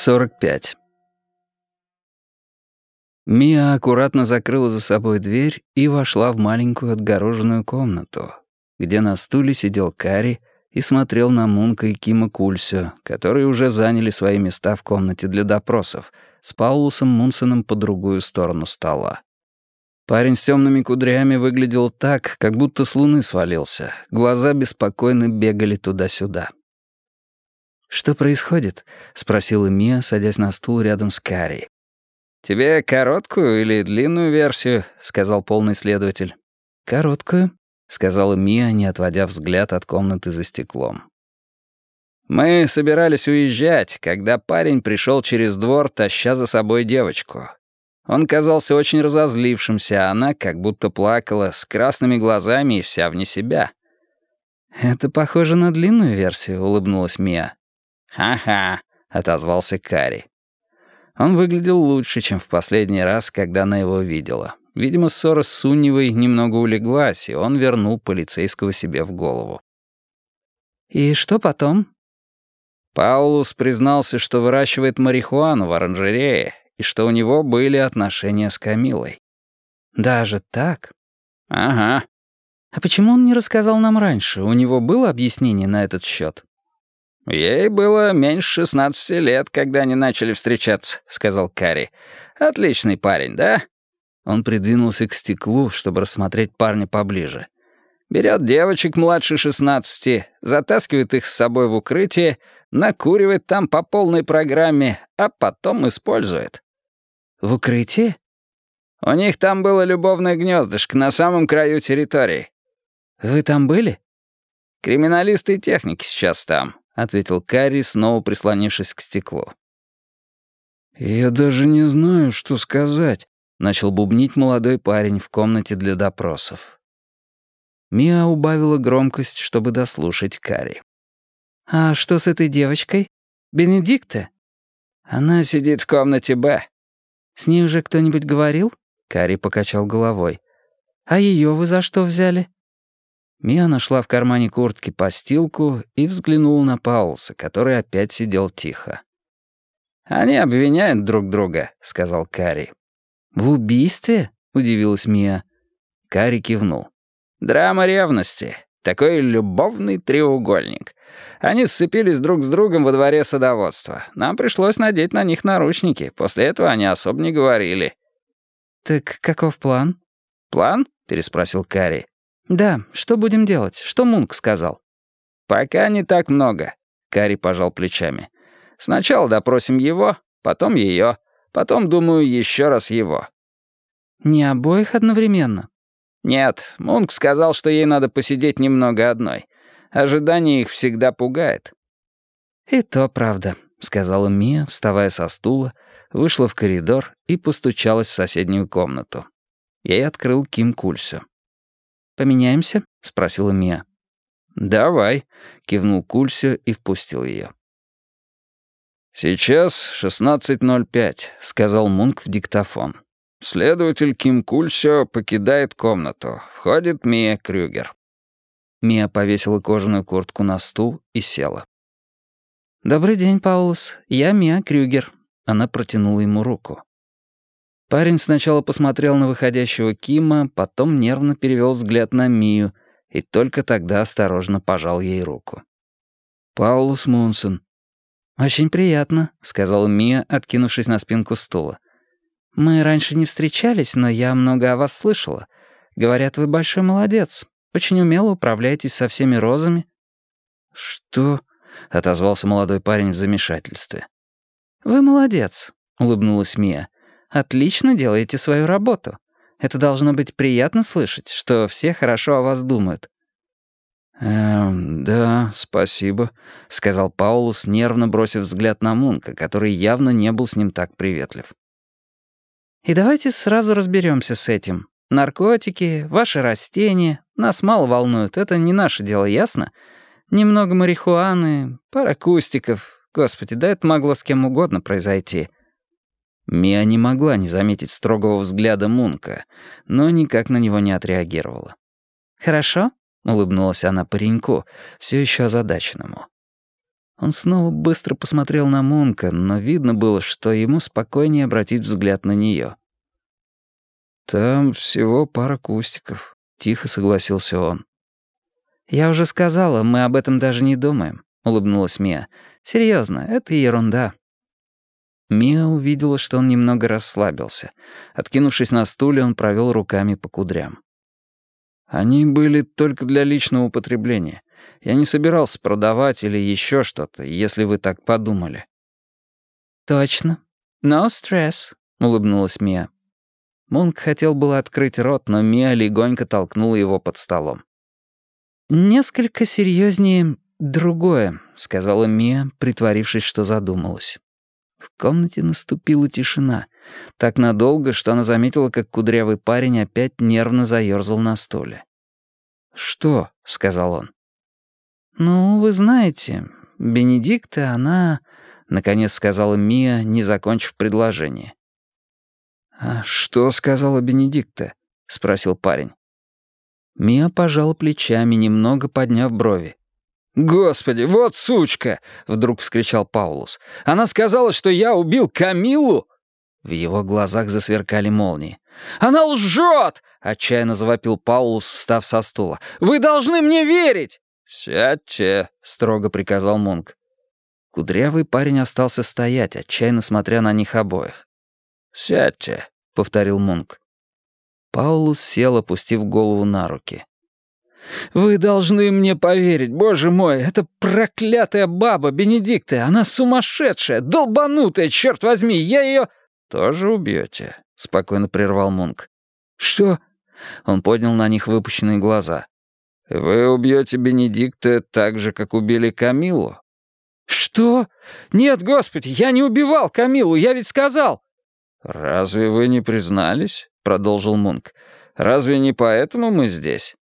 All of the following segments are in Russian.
45. Мия аккуратно закрыла за собой дверь и вошла в маленькую отгороженную комнату, где на стуле сидел Кари и смотрел на Мунка и Кима Кульсю, которые уже заняли свои места в комнате для допросов, с Паулусом Мунсеном по другую сторону стола. Парень с темными кудрями выглядел так, как будто с луны свалился. Глаза беспокойно бегали туда-сюда. «Что происходит?» — спросила Мия, садясь на стул рядом с Карри. «Тебе короткую или длинную версию?» — сказал полный следователь. «Короткую», — сказала Мия, не отводя взгляд от комнаты за стеклом. «Мы собирались уезжать, когда парень пришел через двор, таща за собой девочку. Он казался очень разозлившимся, а она как будто плакала, с красными глазами и вся вне себя». «Это похоже на длинную версию», — улыбнулась Мия. «Ха-ха», — отозвался Кари. Он выглядел лучше, чем в последний раз, когда она его видела. Видимо, ссора с Сунневой немного улеглась, и он вернул полицейского себе в голову. «И что потом?» Паулус признался, что выращивает марихуану в оранжерее, и что у него были отношения с Камилой. «Даже так?» «Ага». «А почему он не рассказал нам раньше? У него было объяснение на этот счет? «Ей было меньше шестнадцати лет, когда они начали встречаться», — сказал Карри. «Отличный парень, да?» Он придвинулся к стеклу, чтобы рассмотреть парня поближе. Берет девочек младше шестнадцати, затаскивает их с собой в укрытие, накуривает там по полной программе, а потом использует. «В укрытии?» «У них там было любовное гнездышко на самом краю территории». «Вы там были?» «Криминалисты и техники сейчас там. — ответил Карри, снова прислонившись к стеклу. «Я даже не знаю, что сказать», — начал бубнить молодой парень в комнате для допросов. Миа убавила громкость, чтобы дослушать Карри. «А что с этой девочкой? Бенедикта?» «Она сидит в комнате Б». «С ней уже кто-нибудь говорил?» Карри покачал головой. «А ее вы за что взяли?» Мия нашла в кармане куртки постилку и взглянула на Паулса, который опять сидел тихо. «Они обвиняют друг друга», — сказал Кари. «В убийстве?» — удивилась Мия. Кари кивнул. «Драма ревности. Такой любовный треугольник. Они сцепились друг с другом во дворе садоводства. Нам пришлось надеть на них наручники. После этого они особо не говорили». «Так каков план?» «План?» — переспросил Кари. «Да, что будем делать? Что Мунк сказал?» «Пока не так много», — Кари пожал плечами. «Сначала допросим его, потом ее, потом, думаю, еще раз его». «Не обоих одновременно?» «Нет, Мунк сказал, что ей надо посидеть немного одной. Ожидание их всегда пугает». «И то правда», — сказала Мия, вставая со стула, вышла в коридор и постучалась в соседнюю комнату. Ей открыл Ким Кульсю. «Поменяемся?» — спросила Мия. «Давай», — кивнул Кульсио и впустил ее. «Сейчас 16.05», — сказал Мунк в диктофон. «Следователь Ким Кульсио покидает комнату. Входит Мия Крюгер». Мия повесила кожаную куртку на стул и села. «Добрый день, Паулус. Я Мия Крюгер». Она протянула ему руку. Парень сначала посмотрел на выходящего Кима, потом нервно перевел взгляд на Мию и только тогда осторожно пожал ей руку. «Паулус Мунсон». «Очень приятно», — сказала Мия, откинувшись на спинку стула. «Мы раньше не встречались, но я много о вас слышала. Говорят, вы большой молодец. Очень умело управляетесь со всеми розами». «Что?» — отозвался молодой парень в замешательстве. «Вы молодец», — улыбнулась Мия. Отлично делаете свою работу. Это должно быть приятно слышать, что все хорошо о вас думают». «Эм, да, спасибо», — сказал Паулус, нервно бросив взгляд на Мунка, который явно не был с ним так приветлив. «И давайте сразу разберемся с этим. Наркотики, ваши растения, нас мало волнуют, это не наше дело, ясно? Немного марихуаны, пара кустиков. Господи, да это могло с кем угодно произойти». Мия не могла не заметить строгого взгляда Мунка, но никак на него не отреагировала. «Хорошо?» — улыбнулась она пареньку, все еще озадаченному. Он снова быстро посмотрел на Мунка, но видно было, что ему спокойнее обратить взгляд на нее. «Там всего пара кустиков», — тихо согласился он. «Я уже сказала, мы об этом даже не думаем», — улыбнулась Мия. «Серьезно, это ерунда». Мия увидела, что он немного расслабился. Откинувшись на стуле, он провел руками по кудрям. «Они были только для личного употребления. Я не собирался продавать или еще что-то, если вы так подумали». «Точно. No stress», — улыбнулась Мия. Мунк хотел было открыть рот, но Мия легонько толкнула его под столом. «Несколько серьезнее другое», — сказала Мия, притворившись, что задумалась. В комнате наступила тишина. Так надолго, что она заметила, как кудрявый парень опять нервно заёрзал на стуле. «Что?» — сказал он. «Ну, вы знаете, Бенедикта, она...» — наконец сказала Мия, не закончив предложение. «А что сказала Бенедикта?» — спросил парень. Мия пожала плечами, немного подняв брови. «Господи, вот сучка!» — вдруг вскричал Паулус. «Она сказала, что я убил Камилу!» В его глазах засверкали молнии. «Она лжет!» — отчаянно завопил Паулус, встав со стула. «Вы должны мне верить!» «Сядьте», — строго приказал Мунк. Кудрявый парень остался стоять, отчаянно смотря на них обоих. «Сядьте», — повторил Мунк. Паулус сел, опустив голову на руки. «Вы должны мне поверить, боже мой, это проклятая баба Бенедикта, она сумасшедшая, долбанутая, черт возьми, я ее...» «Тоже убьете», — спокойно прервал Мунк. «Что?» Он поднял на них выпущенные глаза. «Вы убьете Бенедикта так же, как убили Камилу?» «Что? Нет, господи, я не убивал Камилу, я ведь сказал!» «Разве вы не признались?» — продолжил Мунк. «Разве не поэтому мы здесь?»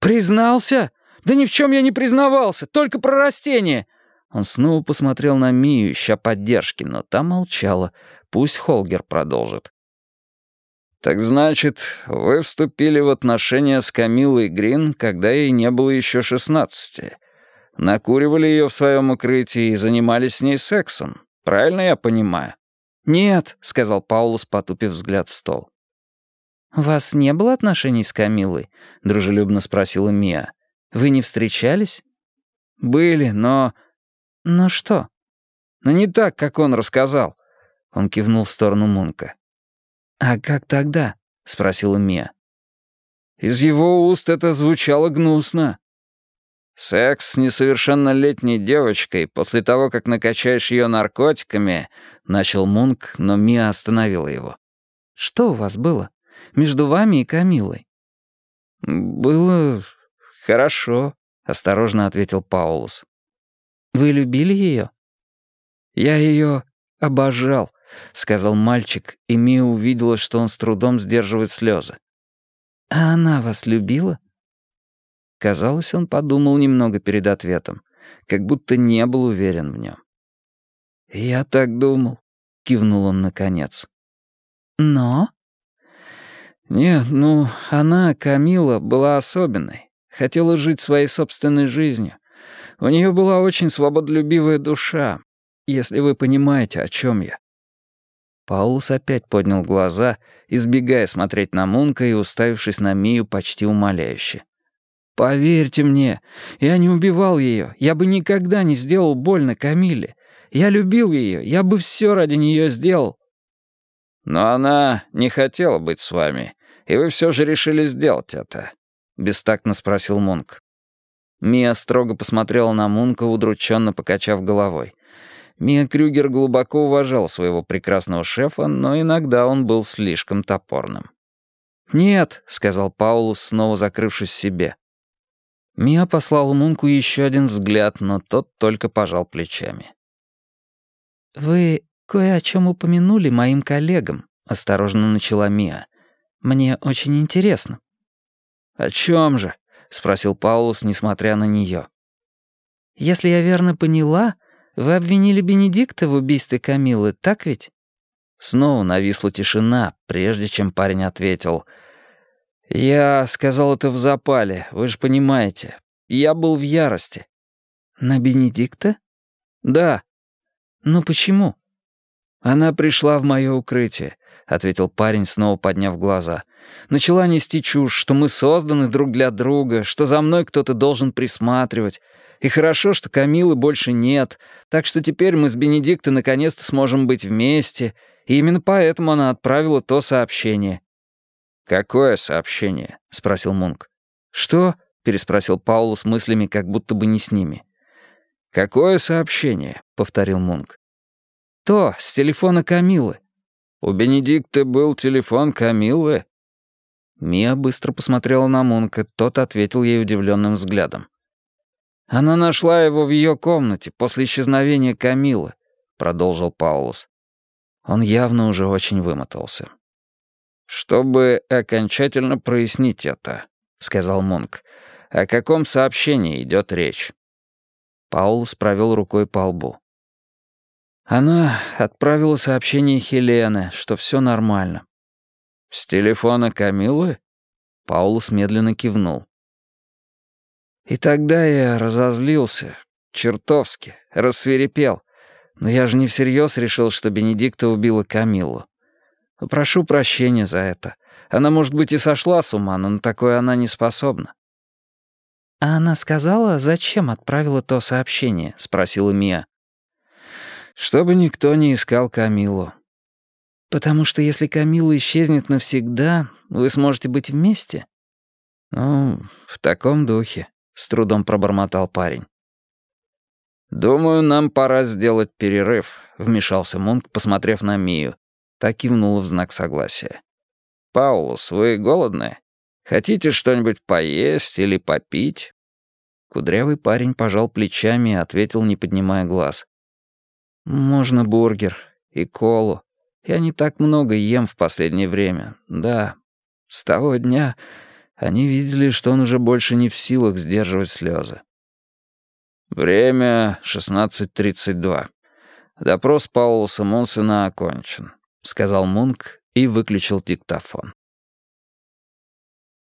«Признался? Да ни в чем я не признавался, только про растения!» Он снова посмотрел на Мию, ища поддержки, но та молчала. Пусть Холгер продолжит. «Так значит, вы вступили в отношения с Камилой Грин, когда ей не было еще шестнадцати. Накуривали ее в своем укрытии и занимались с ней сексом. Правильно я понимаю?» «Нет», — сказал Паулус, потупив взгляд в стол. «У вас не было отношений с Камилой?» — дружелюбно спросила Мия. «Вы не встречались?» «Были, но...» «Но что?» «Но не так, как он рассказал». Он кивнул в сторону Мунка. «А как тогда?» — спросила Мия. Из его уст это звучало гнусно. Секс с несовершеннолетней девочкой после того, как накачаешь ее наркотиками, начал Мунк, но Мия остановила его. Что у вас было между вами и Камилой? Было хорошо, осторожно ответил Паулус. Вы любили ее? Я ее обожал, сказал мальчик, и Мия увидела, что он с трудом сдерживает слезы. А она вас любила? Казалось, он подумал немного перед ответом, как будто не был уверен в нем. «Я так думал», — кивнул он наконец. «Но?» «Нет, ну, она, Камила, была особенной. Хотела жить своей собственной жизнью. У нее была очень свободолюбивая душа, если вы понимаете, о чем я». Паулус опять поднял глаза, избегая смотреть на Мунка и уставившись на Мию почти умоляюще. «Поверьте мне, я не убивал ее, я бы никогда не сделал больно Камиле. Я любил ее, я бы все ради нее сделал». «Но она не хотела быть с вами, и вы все же решили сделать это», — бестактно спросил Мунк. Мия строго посмотрела на Мунка, удрученно покачав головой. Мия Крюгер глубоко уважал своего прекрасного шефа, но иногда он был слишком топорным. «Нет», — сказал Паулус, снова закрывшись в себе. Мия послал Мунку еще один взгляд, но тот только пожал плечами. «Вы кое о чем упомянули моим коллегам», — осторожно начала Мия. «Мне очень интересно». «О чем же?» — спросил Паулус, несмотря на нее. «Если я верно поняла, вы обвинили Бенедикта в убийстве Камилы, так ведь?» Снова нависла тишина, прежде чем парень ответил — «Я сказал это в запале, вы же понимаете. Я был в ярости». «На Бенедикта?» «Да». «Но почему?» «Она пришла в мое укрытие», — ответил парень, снова подняв глаза. «Начала нести чушь, что мы созданы друг для друга, что за мной кто-то должен присматривать. И хорошо, что Камилы больше нет, так что теперь мы с Бенедиктой наконец-то сможем быть вместе, и именно поэтому она отправила то сообщение». «Какое сообщение?» — спросил Мунк. «Что?» — переспросил Паулу с мыслями, как будто бы не с ними. «Какое сообщение?» — повторил Мунк. «То, с телефона Камилы». «У Бенедикта был телефон Камилы?» Мия быстро посмотрела на Мунка, тот ответил ей удивленным взглядом. «Она нашла его в ее комнате после исчезновения Камилы», — продолжил Паулус. Он явно уже очень вымотался. «Чтобы окончательно прояснить это», — сказал Мунк, — «о каком сообщении идет речь?» Паулус провел рукой по лбу. Она отправила сообщение Хелене, что все нормально. «С телефона Камилы?» Паулус медленно кивнул. И тогда я разозлился, чертовски, рассверепел. Но я же не всерьез решил, что Бенедикта убила Камилу. Прошу прощения за это. Она, может быть, и сошла с ума, но на такое она не способна. «А она сказала, зачем отправила то сообщение?» — спросила Мия. «Чтобы никто не искал Камилу». «Потому что если Камила исчезнет навсегда, вы сможете быть вместе?» «Ну, в таком духе», — с трудом пробормотал парень. «Думаю, нам пора сделать перерыв», — вмешался Мунк, посмотрев на Мию. Так кивнула в знак согласия. «Паулус, вы голодны? Хотите что-нибудь поесть или попить?» Кудрявый парень пожал плечами и ответил, не поднимая глаз. «Можно бургер и колу. Я не так много ем в последнее время. Да, с того дня они видели, что он уже больше не в силах сдерживать слезы. «Время 16.32. Допрос Паулуса Монсена окончен», — сказал Мунк и выключил диктофон.